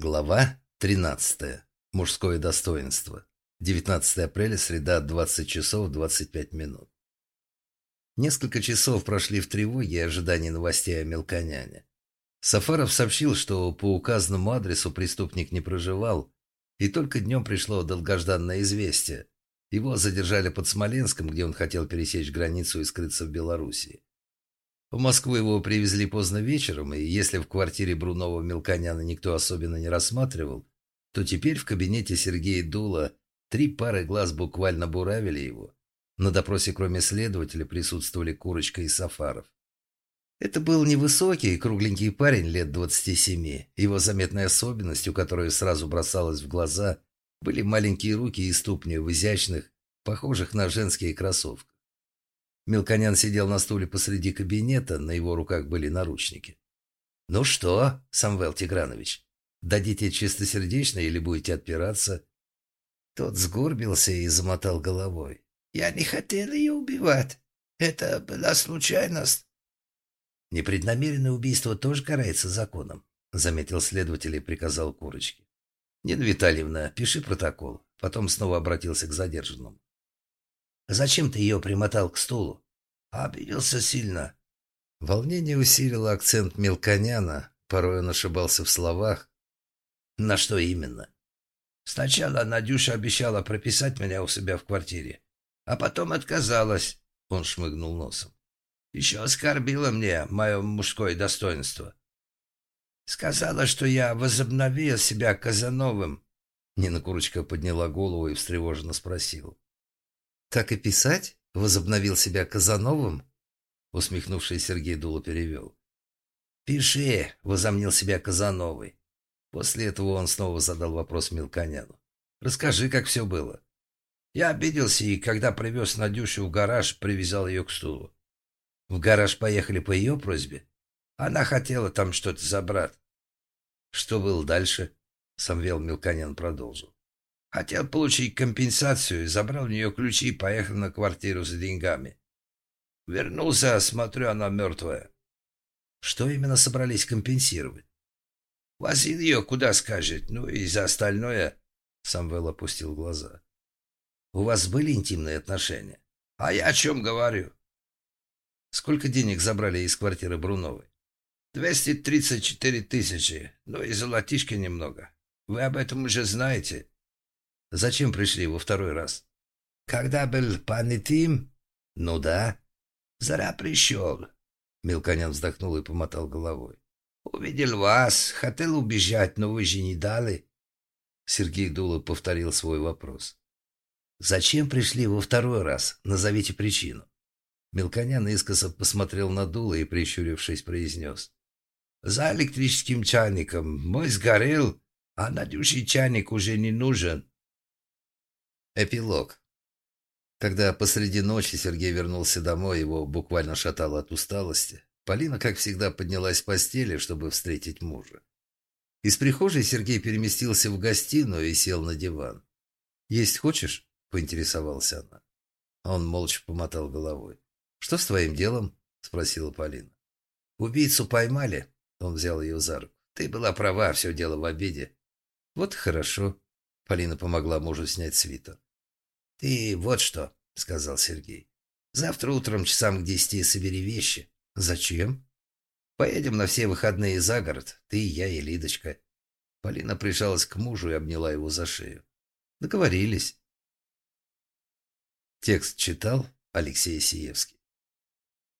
Глава 13. Мужское достоинство. 19 апреля, среда, 20 часов 25 минут. Несколько часов прошли в тревоге и ожидании новостей о Мелконяне. Сафаров сообщил, что по указанному адресу преступник не проживал, и только днем пришло долгожданное известие. Его задержали под Смоленском, где он хотел пересечь границу и скрыться в Белоруссии. В Москву его привезли поздно вечером, и если в квартире Брунова Мелконяна никто особенно не рассматривал, то теперь в кабинете Сергея Дула три пары глаз буквально буравили его. На допросе кроме следователя присутствовали Курочка и Сафаров. Это был невысокий, кругленький парень лет 27. Его заметной особенностью, которая сразу бросалась в глаза, были маленькие руки и ступни в изящных, похожих на женские кроссовках. Мелконян сидел на стуле посреди кабинета, на его руках были наручники. «Ну что, Самвел Тигранович, дадите чистосердечно или будете отпираться?» Тот сгорбился и замотал головой. «Я не хотел ее убивать. Это была случайность». «Непреднамеренное убийство тоже карается законом», — заметил следователь и приказал Курочке. «Нина Витальевна, пиши протокол». Потом снова обратился к задержанному. Зачем ты ее примотал к стулу? Обиделся сильно. Волнение усилило акцент мелконяна, порой он ошибался в словах. На что именно? Сначала Надюша обещала прописать меня у себя в квартире, а потом отказалась. Он шмыгнул носом. Еще оскорбила мне мое мужское достоинство. Сказала, что я возобновил себя Казановым. Нина Курочка подняла голову и встревоженно спросила. «Так и писать?» — возобновил себя Казановым? Усмехнувший Сергей Дуло перевел. «Пиши», — возомнил себя Казановой. После этого он снова задал вопрос Мелконяну. «Расскажи, как все было». Я обиделся, и когда привез Надюшу в гараж, привязал ее к стулу. В гараж поехали по ее просьбе. Она хотела там что-то забрать. Что было дальше? Самвел Мелконян продолжил. Хотел получить компенсацию, забрал у нее ключи и поехал на квартиру за деньгами. Вернулся, смотрю, она мертвая. Что именно собрались компенсировать? Возил ее куда скажет, ну и за остальное... Самвел опустил глаза. У вас были интимные отношения? А я о чем говорю? Сколько денег забрали из квартиры Бруновой? Двести тридцать четыре тысячи, ну и золотишки немного. Вы об этом уже знаете. Зачем пришли во второй раз? Когда был понятым? Ну да. Зара пришел. Мелконян вздохнул и помотал головой. Увидел вас, хотел убежать, но вы же не дали. Сергей Дуло повторил свой вопрос. «Зачем пришли во второй раз? Назовите причину». Мелконян искоса посмотрел на Дуло и, прищурившись, произнес. «За электрическим чайником. Мой сгорел, а Надюший чайник уже не нужен. Эпилог. Когда посреди ночи Сергей вернулся домой, его буквально шатало от усталости. Полина, как всегда, поднялась с постели, чтобы встретить мужа. Из прихожей Сергей переместился в гостиную и сел на диван. «Есть хочешь?» – поинтересовался она. Он молча помотал головой. «Что с твоим делом?» – спросила Полина. «Убийцу поймали?» – он взял ее за руку. «Ты была права, все дело в обиде». «Вот хорошо». Полина помогла мужу снять свитер. «Ты вот что», — сказал Сергей. «Завтра утром часам к десяти собери вещи». «Зачем?» «Поедем на все выходные за город. Ты, я и Лидочка». Полина прижалась к мужу и обняла его за шею. «Договорились». Текст читал Алексей Сиевский.